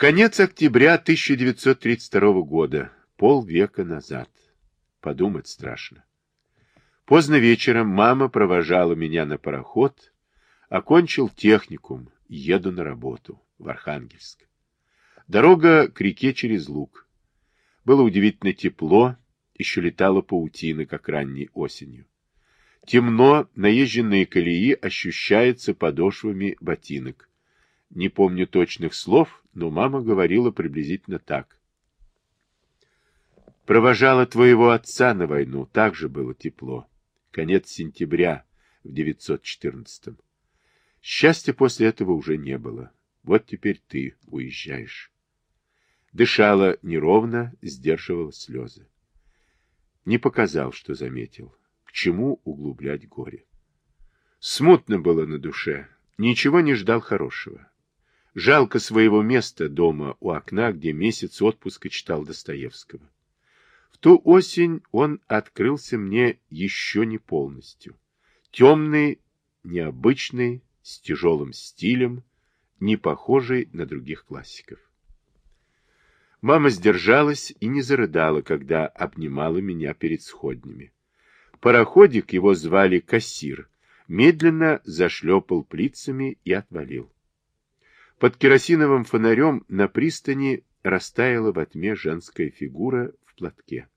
Конец октября 1932 года, полвека назад. Подумать страшно. Поздно вечером мама провожала меня на пароход, окончил техникум, еду на работу в Архангельск. Дорога к реке через луг. Было удивительно тепло, еще летала паутина, как ранней осенью. Темно, наезженные колеи ощущаются подошвами ботинок. Не помню точных слов, но мама говорила приблизительно так. Провожала твоего отца на войну, так же было тепло. Конец сентября в 914-м. Счастья после этого уже не было. Вот теперь ты уезжаешь. Дышала неровно, сдерживала слезы. Не показал, что заметил. К чему углублять горе? Смутно было на душе. Ничего не ждал хорошего. Жалко своего места дома у окна, где месяц отпуска читал Достоевского. В ту осень он открылся мне еще не полностью. Темный, необычный, с тяжелым стилем, не похожий на других классиков. Мама сдержалась и не зарыдала, когда обнимала меня перед сходнями. Пароходик, его звали Кассир, медленно зашлепал плицами и отвалил. Под керосиновым фонарем на пристани растаяла во тьме женская фигура в платке.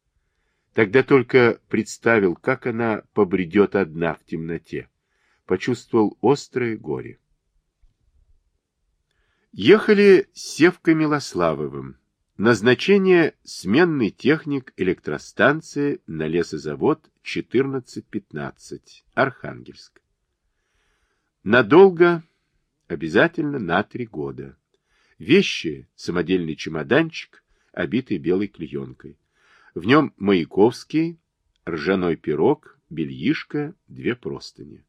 Тогда только представил, как она побредет одна в темноте. Почувствовал острое горе. Ехали с Севкой Милославовым. Назначение сменный техник электростанции на лесозавод 1415, Архангельск. Надолго Обязательно на три года. Вещи, самодельный чемоданчик, обитый белой клеенкой. В нем Маяковский, ржаной пирог, бельишко, две простыни.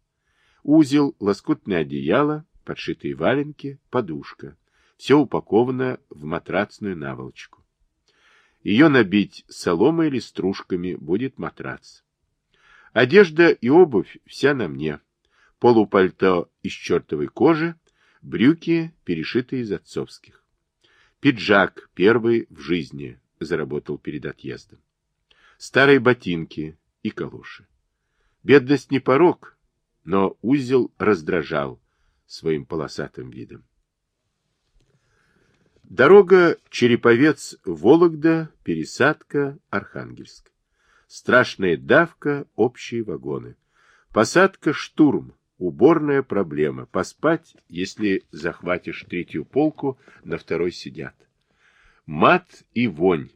Узел, лоскутное одеяло, подшитые валенки, подушка. Все упаковано в матрацную наволочку. Ее набить соломой или стружками будет матрац. Одежда и обувь вся на мне. Полупальто из чертовой кожи, Брюки, перешитые из отцовских. Пиджак, первый в жизни, заработал перед отъездом. Старые ботинки и калоши. Бедность не порог, но узел раздражал своим полосатым видом. Дорога Череповец-Вологда, пересадка Архангельск. Страшная давка, общие вагоны. Посадка штурм, Уборная проблема. Поспать, если захватишь третью полку, на второй сидят. Мат и вонь.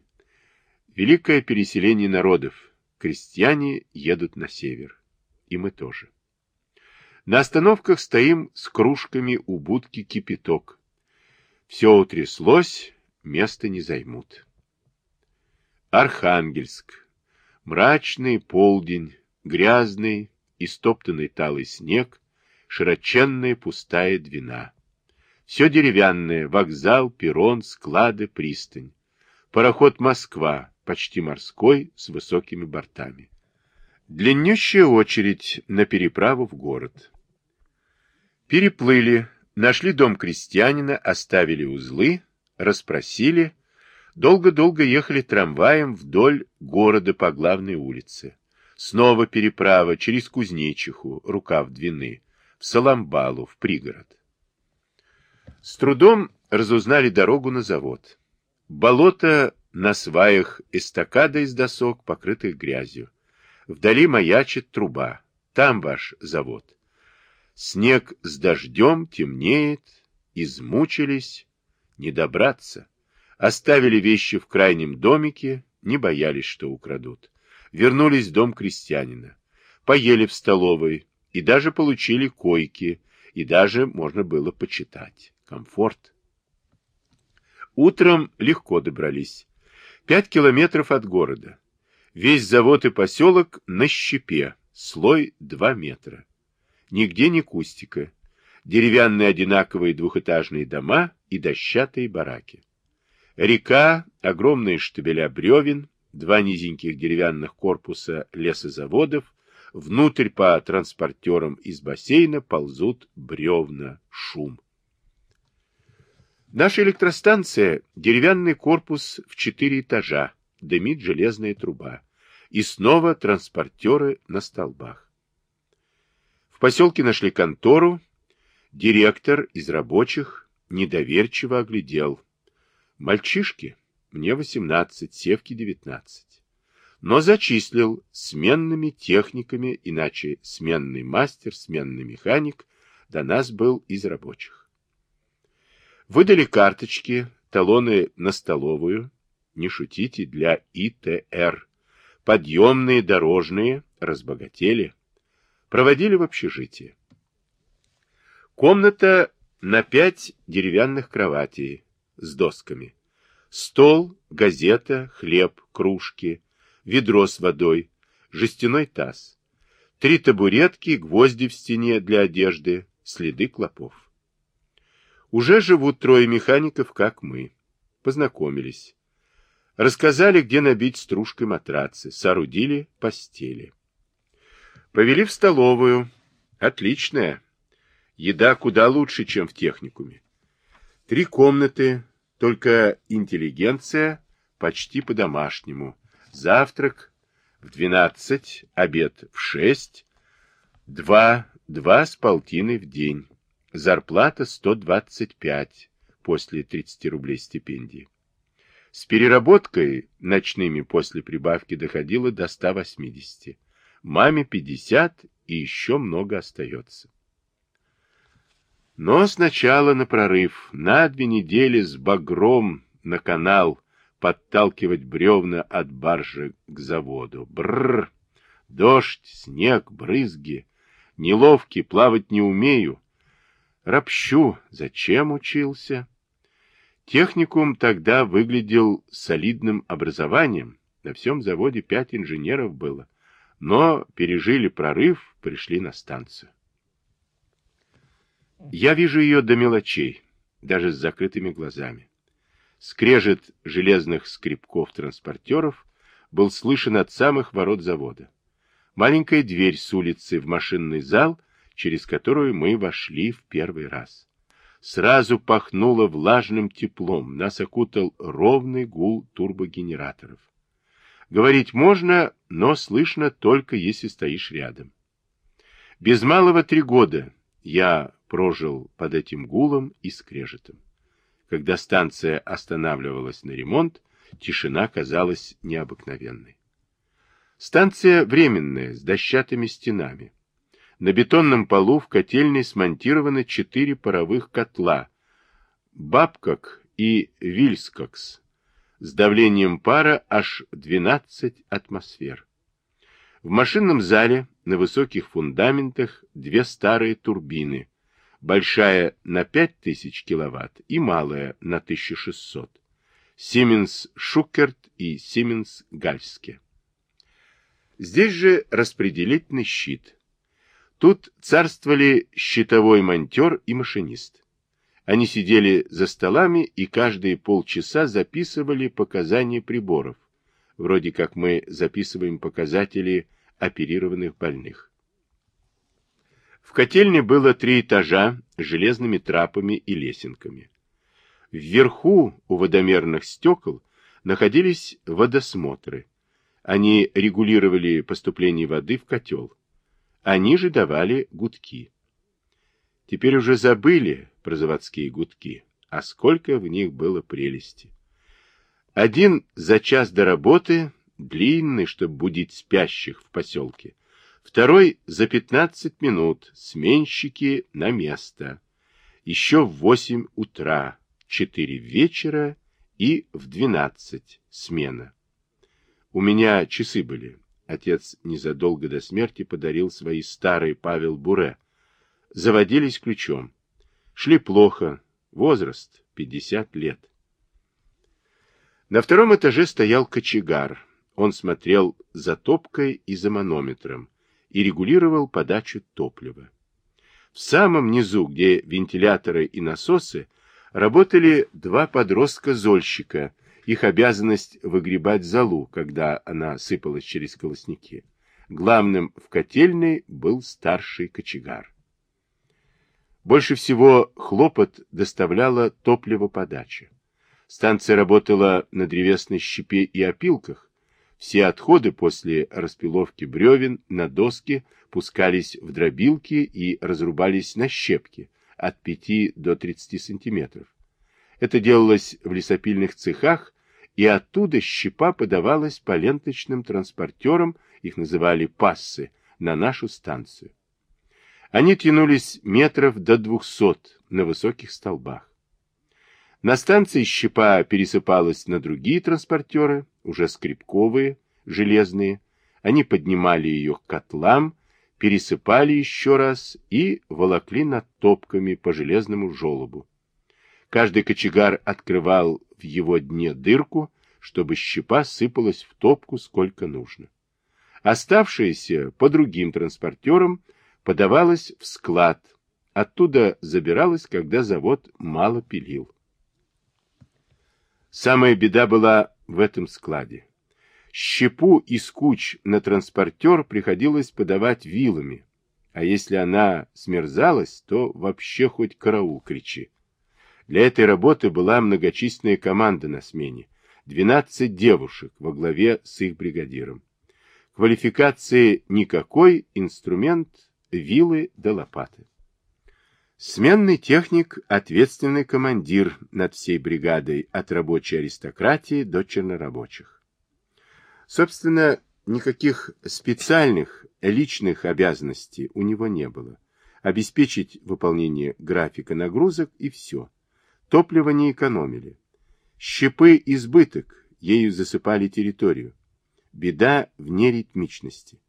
Великое переселение народов. Крестьяне едут на север. И мы тоже. На остановках стоим с кружками у будки кипяток. Все утряслось, места не займут. Архангельск. Мрачный полдень, грязный, истоптанный талый снег, широченная пустая двина. Все деревянное, вокзал, перрон, склады, пристань. Пароход «Москва», почти морской, с высокими бортами. Длиннющая очередь на переправу в город. Переплыли, нашли дом крестьянина, оставили узлы, расспросили, долго-долго ехали трамваем вдоль города по главной улице. Снова переправа через Кузнечиху, рукав Двины, в Саламбалу, в пригород. С трудом разузнали дорогу на завод. Болото на сваях эстакада из досок, покрытых грязью. Вдали маячит труба. Там ваш завод. Снег с дождем темнеет, измучились, не добраться. Оставили вещи в крайнем домике, не боялись, что украдут вернулись в дом крестьянина, поели в столовой и даже получили койки, и даже можно было почитать. Комфорт. Утром легко добрались. Пять километров от города. Весь завод и поселок на щепе, слой два метра. Нигде не кустика. Деревянные одинаковые двухэтажные дома и дощатые бараки. Река, огромные штабеля бревен, два низеньких деревянных корпуса лесозаводов, внутрь по транспортерам из бассейна ползут бревна, шум. Наша электростанция – деревянный корпус в четыре этажа, дымит железная труба. И снова транспортеры на столбах. В поселке нашли контору. Директор из рабочих недоверчиво оглядел. Мальчишки, мне 18, Севке 19. Но зачислил сменными техниками, иначе сменный мастер, сменный механик, до нас был из рабочих. Выдали карточки, талоны на столовую, не шутите, для ИТР. Подъемные, дорожные, разбогатели. Проводили в общежитие. Комната на пять деревянных кроватей с досками. Стол, газета, хлеб, кружки, ведро с водой, жестяной таз. Три табуретки, гвозди в стене для одежды, следы клопов. Уже живут трое механиков, как мы. Познакомились. Рассказали, где набить стружкой матрацы, соорудили постели. Повели в столовую. Отличная. Еда куда лучше, чем в техникуме. Три комнаты, только интеллигенция почти по-домашнему. Завтрак в двенадцать, обед в шесть, два, два с полтиной в день. Зарплата сто двадцать пять после тридцати рублей стипендии. С переработкой ночными после прибавки доходило до 180. Маме 50 и еще много остается. Но сначала на прорыв, на две недели с багром на канал, подталкивать бревна от баржи к заводу. Бррр! Дождь, снег, брызги. Неловкий, плавать не умею. Ропщу, зачем учился? Техникум тогда выглядел солидным образованием. На всем заводе пять инженеров было. Но пережили прорыв, пришли на станцию. Я вижу ее до мелочей, даже с закрытыми глазами. Скрежет железных скребков-транспортеров был слышен от самых ворот завода. Маленькая дверь с улицы в машинный зал, через которую мы вошли в первый раз. Сразу пахнуло влажным теплом, нас окутал ровный гул турбогенераторов. Говорить можно, но слышно только если стоишь рядом. Без малого три года я прожил под этим гулом и скрежетом. Когда станция останавливалась на ремонт, тишина казалась необыкновенной. Станция временная, с дощатыми стенами. На бетонном полу в котельной смонтированы четыре паровых котла «Бабкок» и «Вильскокс» с давлением пара аж 12 атмосфер. В машинном зале на высоких фундаментах две старые турбины, большая на 5000 киловатт и малая на 1600, Siemens Шукерт и Siemens Гальске. Здесь же распределительный щит – Тут царствовали щитовой монтер и машинист. Они сидели за столами и каждые полчаса записывали показания приборов, вроде как мы записываем показатели оперированных больных. В котельне было три этажа с железными трапами и лесенками. Вверху у водомерных стекол находились водосмотры. Они регулировали поступление воды в котел. Они же давали гудки. Теперь уже забыли про заводские гудки, а сколько в них было прелести. Один за час до работы, длинный, чтобы будить спящих в поселке. Второй за 15 минут, сменщики на место. Еще в 8 утра, 4 вечера и в 12 смена. У меня часы были, Отец незадолго до смерти подарил свои старые Павел Буре. Заводились ключом. Шли плохо. Возраст 50 лет. На втором этаже стоял кочегар. Он смотрел за топкой и за манометром и регулировал подачу топлива. В самом низу, где вентиляторы и насосы, работали два подростка-зольщика – их обязанность выгребать залу, когда она сыпалась через колосники. Главным в котельной был старший кочегар. Больше всего хлопот доставляла топливоподача. Станция работала на древесной щепе и опилках. Все отходы после распиловки бревен на доски пускались в дробилки и разрубались на щепки от 5 до 30 сантиметров. Это делалось в лесопильных цехах, и оттуда щепа подавалась по ленточным транспортерам, их называли пассы, на нашу станцию. Они тянулись метров до двухсот на высоких столбах. На станции щепа пересыпалась на другие транспортеры, уже скрипковые, железные. Они поднимали ее к котлам, пересыпали еще раз и волокли над топками по железному желобу. Каждый кочегар открывал в его дне дырку, чтобы щепа сыпалась в топку сколько нужно. Оставшаяся по другим транспортерам подавалась в склад, оттуда забиралась, когда завод мало пилил. Самая беда была в этом складе. Щепу из куч на транспортер приходилось подавать вилами, а если она смерзалась, то вообще хоть караул кричи. Для этой работы была многочисленная команда на смене, 12 девушек во главе с их бригадиром. Квалификации никакой, инструмент, вилы да лопаты. Сменный техник – ответственный командир над всей бригадой от рабочей аристократии до чернорабочих. Собственно, никаких специальных личных обязанностей у него не было. Обеспечить выполнение графика нагрузок и все. Топливо не экономили. Щепы избыток, ею засыпали территорию. Беда в неритмичности.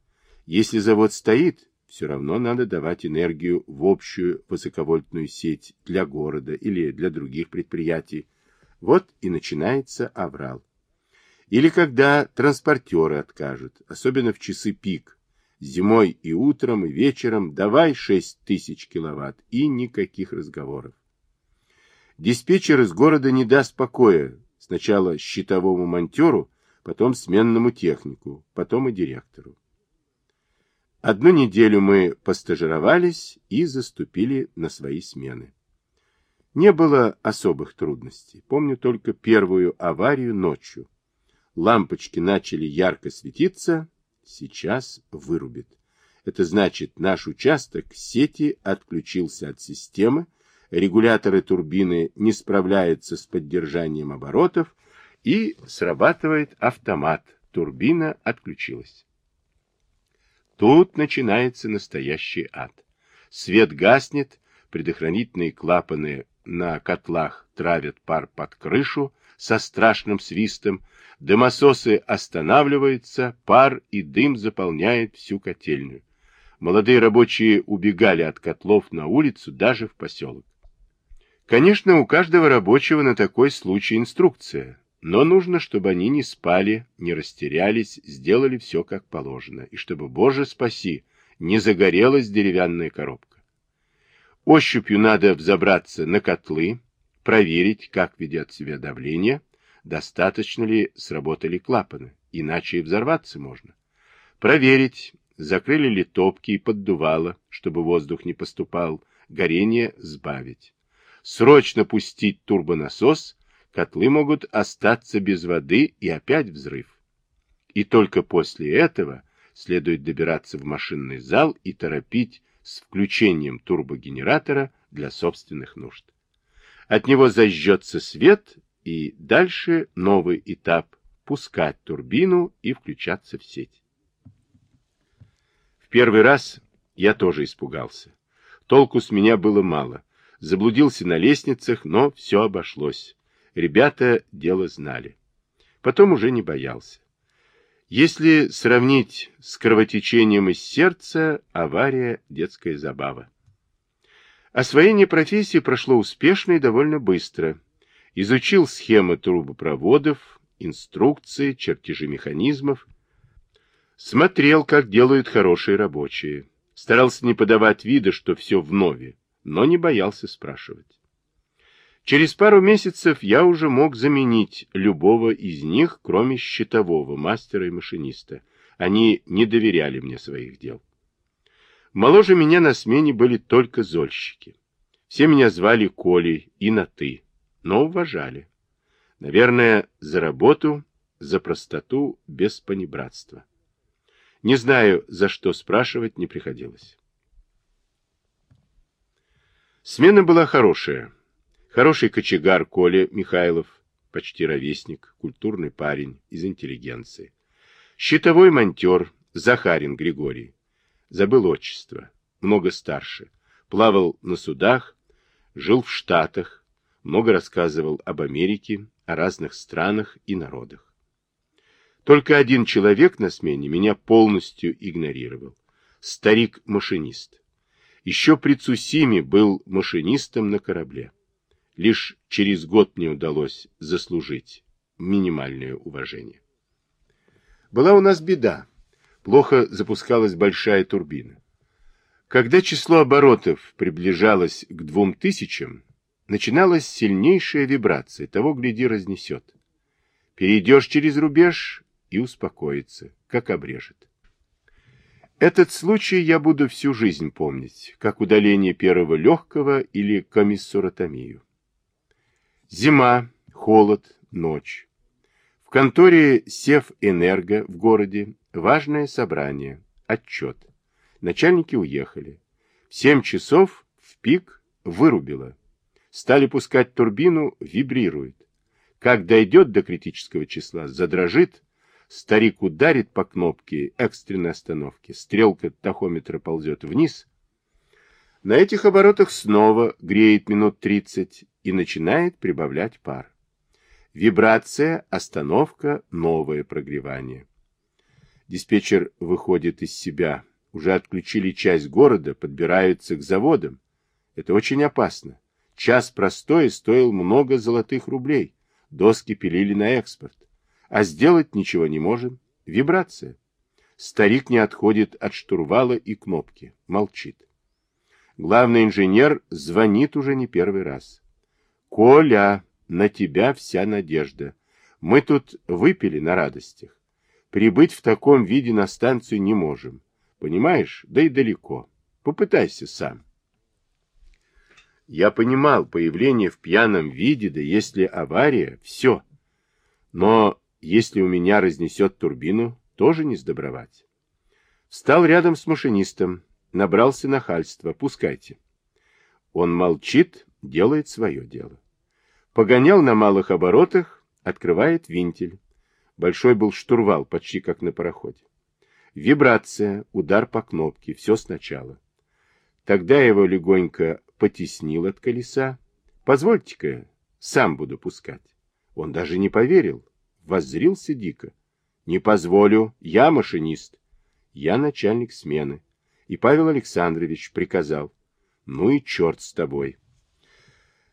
Если завод стоит, все равно надо давать энергию в общую высоковольтную сеть для города или для других предприятий. Вот и начинается аврал. Или когда транспортеры откажут, особенно в часы пик. Зимой и утром, и вечером давай 6 тысяч киловатт и никаких разговоров. Диспетчер из города не даст покоя сначала щитовому монтеру, потом сменному технику, потом и директору. Одну неделю мы постажировались и заступили на свои смены. Не было особых трудностей. Помню только первую аварию ночью. Лампочки начали ярко светиться, сейчас вырубит. Это значит, наш участок сети отключился от системы, регуляторы турбины не справляются с поддержанием оборотов, и срабатывает автомат. Турбина отключилась. Тут начинается настоящий ад. Свет гаснет, предохранительные клапаны на котлах травят пар под крышу со страшным свистом, дымососы останавливаются, пар и дым заполняет всю котельную. Молодые рабочие убегали от котлов на улицу, даже в поселок. Конечно, у каждого рабочего на такой случай инструкция, но нужно, чтобы они не спали, не растерялись, сделали все как положено, и чтобы, Боже спаси, не загорелась деревянная коробка. Ощупью надо взобраться на котлы, проверить, как ведет себя давление, достаточно ли сработали клапаны, иначе и взорваться можно. Проверить, закрыли ли топки и поддувало, чтобы воздух не поступал, горение сбавить срочно пустить турбонасос, котлы могут остаться без воды и опять взрыв. И только после этого следует добираться в машинный зал и торопить с включением турбогенератора для собственных нужд. От него зажжется свет, и дальше новый этап – пускать турбину и включаться в сеть. В первый раз я тоже испугался. Толку с меня было мало заблудился на лестницах, но все обошлось. Ребята дело знали. Потом уже не боялся. Если сравнить с кровотечением из сердца, авария – детская забава. Освоение профессии прошло успешно и довольно быстро. Изучил схемы трубопроводов, инструкции, чертежи механизмов. Смотрел, как делают хорошие рабочие. Старался не подавать вида, что все в нове но не боялся спрашивать. Через пару месяцев я уже мог заменить любого из них, кроме счетового мастера и машиниста. Они не доверяли мне своих дел. Моложе меня на смене были только зольщики. Все меня звали Колей и на «ты», но уважали. Наверное, за работу, за простоту, без понебратства. Не знаю, за что спрашивать не приходилось. Смена была хорошая. Хороший кочегар Коля Михайлов, почти ровесник, культурный парень из интеллигенции. Щитовой монтер Захарин Григорий. Забыл отчество, много старше. Плавал на судах, жил в Штатах, много рассказывал об Америке, о разных странах и народах. Только один человек на смене меня полностью игнорировал. Старик-машинист. Еще при Цусиме был машинистом на корабле. Лишь через год мне удалось заслужить минимальное уважение. Была у нас беда. Плохо запускалась большая турбина. Когда число оборотов приближалось к двум тысячам, начиналась сильнейшая вибрация, того, гляди, разнесет. Перейдешь через рубеж и успокоится, как обрежет. Этот случай я буду всю жизнь помнить, как удаление первого легкого или комиссуротомию. Зима, холод, ночь. В конторе Севэнерго в городе важное собрание, отчет. Начальники уехали. В семь часов в пик вырубило. Стали пускать турбину, вибрирует. Как дойдет до критического числа, задрожит, старик ударит по кнопке экстренной остановки, стрелка тахометра ползет вниз. На этих оборотах снова греет минут 30 и начинает прибавлять пар. Вибрация, остановка, новое прогревание. Диспетчер выходит из себя. Уже отключили часть города, подбираются к заводам. Это очень опасно. Час простой стоил много золотых рублей. Доски пилили на экспорт. А сделать ничего не можем. Вибрация. Старик не отходит от штурвала и кнопки. Молчит. Главный инженер звонит уже не первый раз. «Коля, на тебя вся надежда. Мы тут выпили на радостях. Прибыть в таком виде на станцию не можем. Понимаешь? Да и далеко. Попытайся сам». Я понимал, появление в пьяном виде, да если авария, все. Но если у меня разнесет турбину, тоже не сдобровать. Встал рядом с машинистом, набрался нахальства, пускайте. Он молчит, делает свое дело. Погонял на малых оборотах, открывает винтель. Большой был штурвал, почти как на пароходе. Вибрация, удар по кнопке, все сначала. Тогда его легонько потеснил от колеса. Позвольте-ка, сам буду пускать. Он даже не поверил, воззрился дико. Не позволю, я машинист. Я начальник смены. И Павел Александрович приказал. Ну и черт с тобой.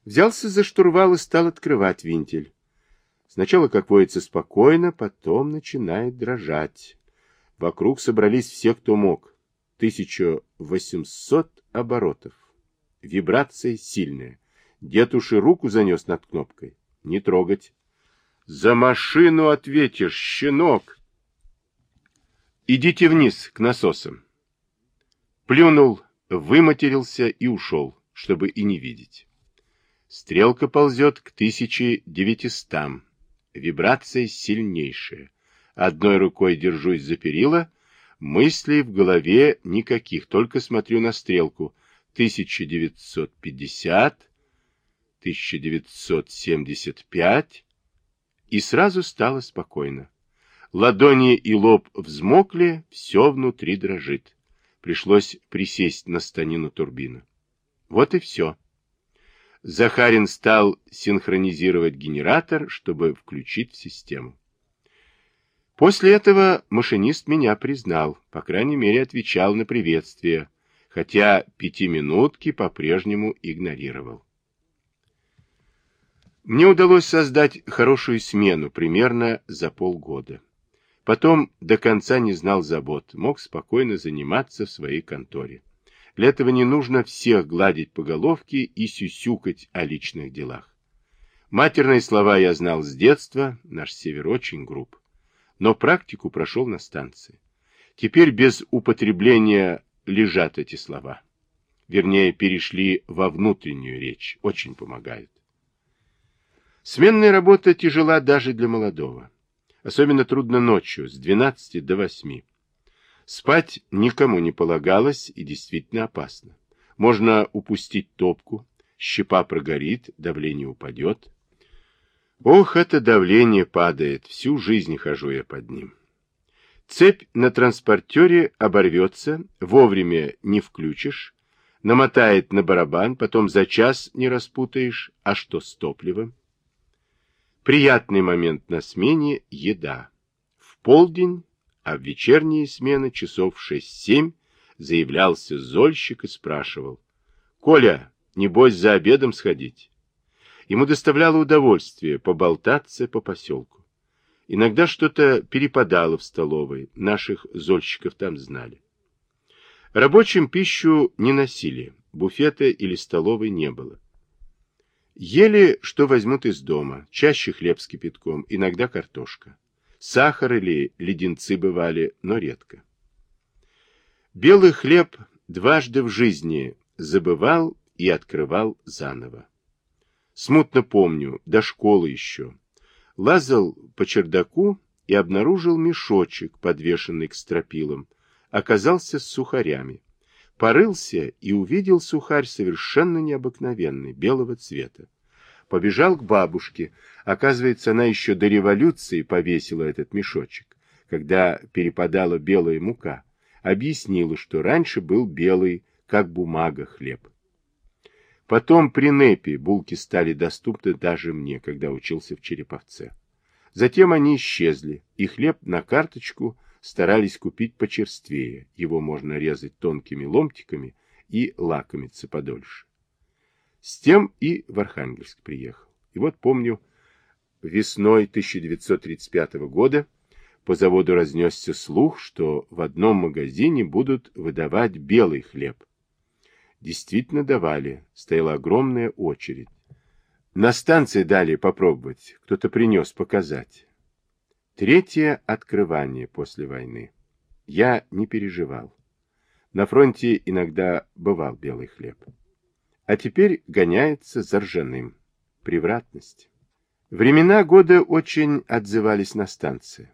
Взялся за штурвал и стал открывать винтель. Сначала, как водится, спокойно, потом начинает дрожать. Вокруг собрались все, кто мог. 1800 оборотов. Вибрация сильная. Дед уж и руку занес над кнопкой. Не трогать. За машину ответишь, щенок. Идите вниз, к насосам. Плюнул, выматерился и ушел, чтобы и не видеть. Стрелка ползет к 1900. Вибрация сильнейшая. Одной рукой держусь за перила, мыслей в голове никаких, только смотрю на стрелку — 1950, 1975, и сразу стало спокойно. Ладони и лоб взмокли, все внутри дрожит. Пришлось присесть на станину турбины. Вот и все. Захарин стал синхронизировать генератор, чтобы включить в систему. После этого машинист меня признал, по крайней мере отвечал на приветствие, хотя пятиминутки по-прежнему игнорировал. Мне удалось создать хорошую смену примерно за полгода. Потом до конца не знал забот, мог спокойно заниматься в своей конторе. Для этого не нужно всех гладить по головке и сюсюкать о личных делах. Матерные слова я знал с детства, наш север очень груб. Но практику прошел на станции. Теперь без употребления лежат эти слова. вернее, перешли во внутреннюю речь, очень помогают. Сменная работа тяжела даже для молодого. Особенно трудно ночью, с 12 до 8. Спать никому не полагалось и действительно опасно. Можно упустить топку, щепа прогорит, давление упадет. Ох, это давление падает, всю жизнь хожу я под ним. Цепь на транспортере оборвется, вовремя не включишь, намотает на барабан, потом за час не распутаешь, а что с топливом? Приятный момент на смене – еда. В полдень, а в вечерние смены часов шесть-семь заявлялся зольщик и спрашивал. «Коля, небось за обедом сходить?» Ему доставляло удовольствие поболтаться по поселку. Иногда что-то перепадало в столовой, наших зольщиков там знали. Рабочим пищу не носили, буфета или столовой не было. Ели, что возьмут из дома, чаще хлеб с кипятком, иногда картошка. Сахар или леденцы бывали, но редко. Белый хлеб дважды в жизни забывал и открывал заново. Смутно помню, до школы еще, лазал по чердаку и обнаружил мешочек, подвешенный к стропилам, оказался с сухарями. Порылся и увидел сухарь совершенно необыкновенный, белого цвета. Побежал к бабушке. Оказывается, она еще до революции повесила этот мешочек, когда перепадала белая мука. Объяснила, что раньше был белый, как бумага, хлеб. Потом при НЭПе булки стали доступны даже мне, когда учился в Череповце. Затем они исчезли, и хлеб на карточку старались купить почерствее. Его можно резать тонкими ломтиками и лакомиться подольше. С тем и в Архангельск приехал. И вот помню, весной 1935 года по заводу разнесся слух, что в одном магазине будут выдавать белый хлеб. Действительно давали, стояла огромная очередь. На станции дали попробовать, кто-то принес показать. Третье открывание после войны. Я не переживал. На фронте иногда бывал белый хлеб. А теперь гоняется за ржаным. Превратность. Времена года очень отзывались на станции.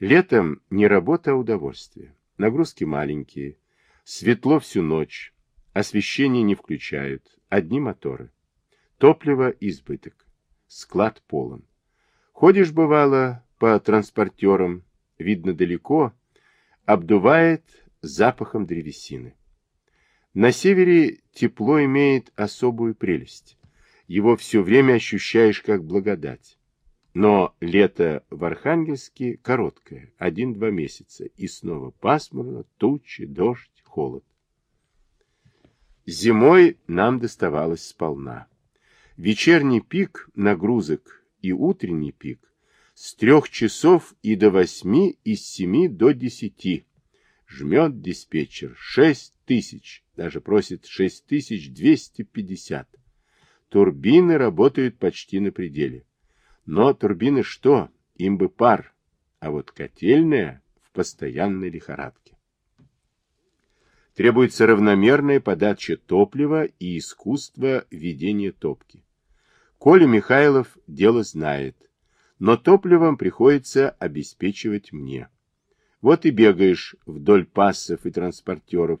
Летом не работа, а удовольствие. Нагрузки маленькие. Светло всю ночь. Освещение не включают, одни моторы. Топливо избыток. Склад полон. Ходишь, бывало, по транспортерам, видно далеко, обдувает запахом древесины. На севере тепло имеет особую прелесть. Его все время ощущаешь как благодать. Но лето в Архангельске короткое, один-два месяца, и снова пасмурно, тучи, дождь, холод. Зимой нам доставалось сполна. Вечерний пик нагрузок и утренний пик с трех часов и до восьми, и с семи до десяти. Жмет диспетчер шесть тысяч, даже просит шесть тысяч двести пятьдесят. Турбины работают почти на пределе. Но турбины что? Им бы пар, а вот котельная в постоянной лихорадке. Требуется равномерная подача топлива и искусство ведения топки. Коля Михайлов дело знает, но топливом приходится обеспечивать мне. Вот и бегаешь вдоль пассов и транспортеров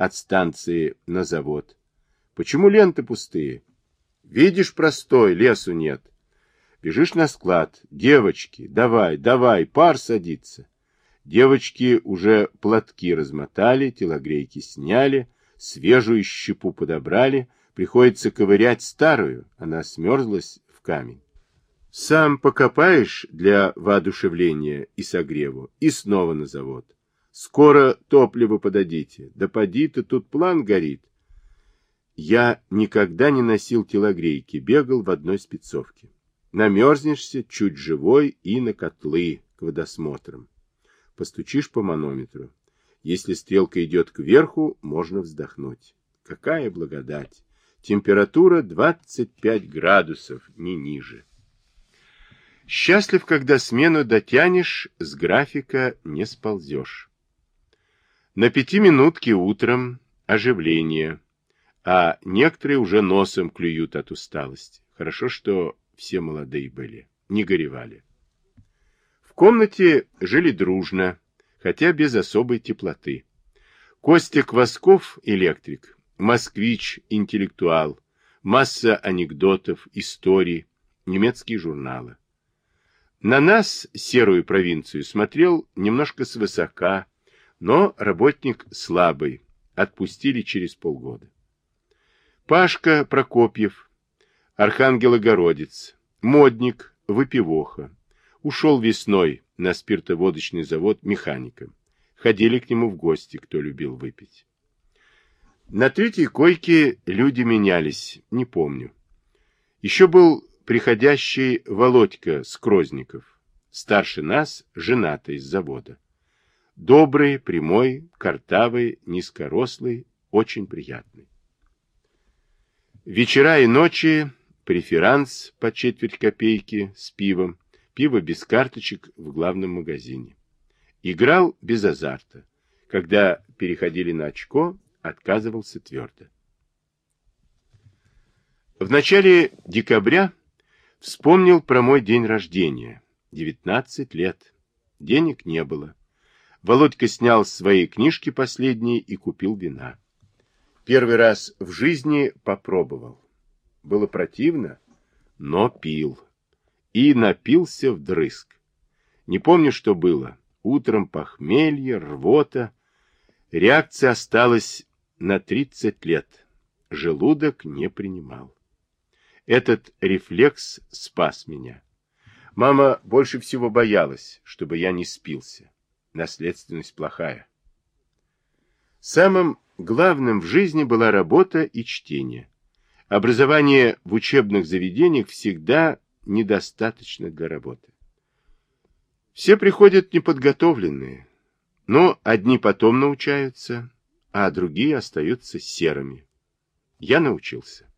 от станции на завод. Почему ленты пустые? Видишь, простой, лесу нет. Бежишь на склад. Девочки, давай, давай, пар садится. Девочки уже платки размотали, телогрейки сняли, свежую щепу подобрали, приходится ковырять старую, она смерзлась в камень. Сам покопаешь для воодушевления и согреву, и снова на завод. Скоро топливо подадите, да поди-то тут план горит. Я никогда не носил телогрейки, бегал в одной спецовке. Намерзнешься, чуть живой, и на котлы к водосмотрам постучишь по манометру. Если стрелка идет кверху, можно вздохнуть. Какая благодать! Температура 25 градусов, не ниже. Счастлив, когда смену дотянешь, с графика не сползешь. На пятиминутке утром оживление. а некоторые уже носом клюют от усталости. Хорошо, что все молодые были, не горевали. В комнате жили дружно, хотя без особой теплоты. Костя Квасков, электрик, москвич, интеллектуал, масса анекдотов, историй, немецкие журналы. На нас, серую провинцию, смотрел немножко свысока, но работник слабый, отпустили через полгода. Пашка Прокопьев, архангелогородец, модник, выпивоха, ушел весной на спиртоводочный завод механиком. Ходили к нему в гости, кто любил выпить. На третьей койке люди менялись, не помню. Еще был приходящий Володька Скрозников, старше нас, женатый из завода. Добрый, прямой, картавый, низкорослый, очень приятный. Вечера и ночи, преферанс по четверть копейки с пивом, пиво без карточек в главном магазине. Играл без азарта. Когда переходили на очко, отказывался твердо. В начале декабря вспомнил про мой день рождения. 19 лет. Денег не было. Володька снял свои книжки последние и купил вина. Первый раз в жизни попробовал. Было противно, но пил. И напился вдрызг. Не помню, что было. Утром похмелье, рвота. Реакция осталась на 30 лет. Желудок не принимал. Этот рефлекс спас меня. Мама больше всего боялась, чтобы я не спился. Наследственность плохая. Самым главным в жизни была работа и чтение. Образование в учебных заведениях всегда недостаточно для работы. Все приходят неподготовленные, но одни потом научаются, а другие остаются серыми. Я научился.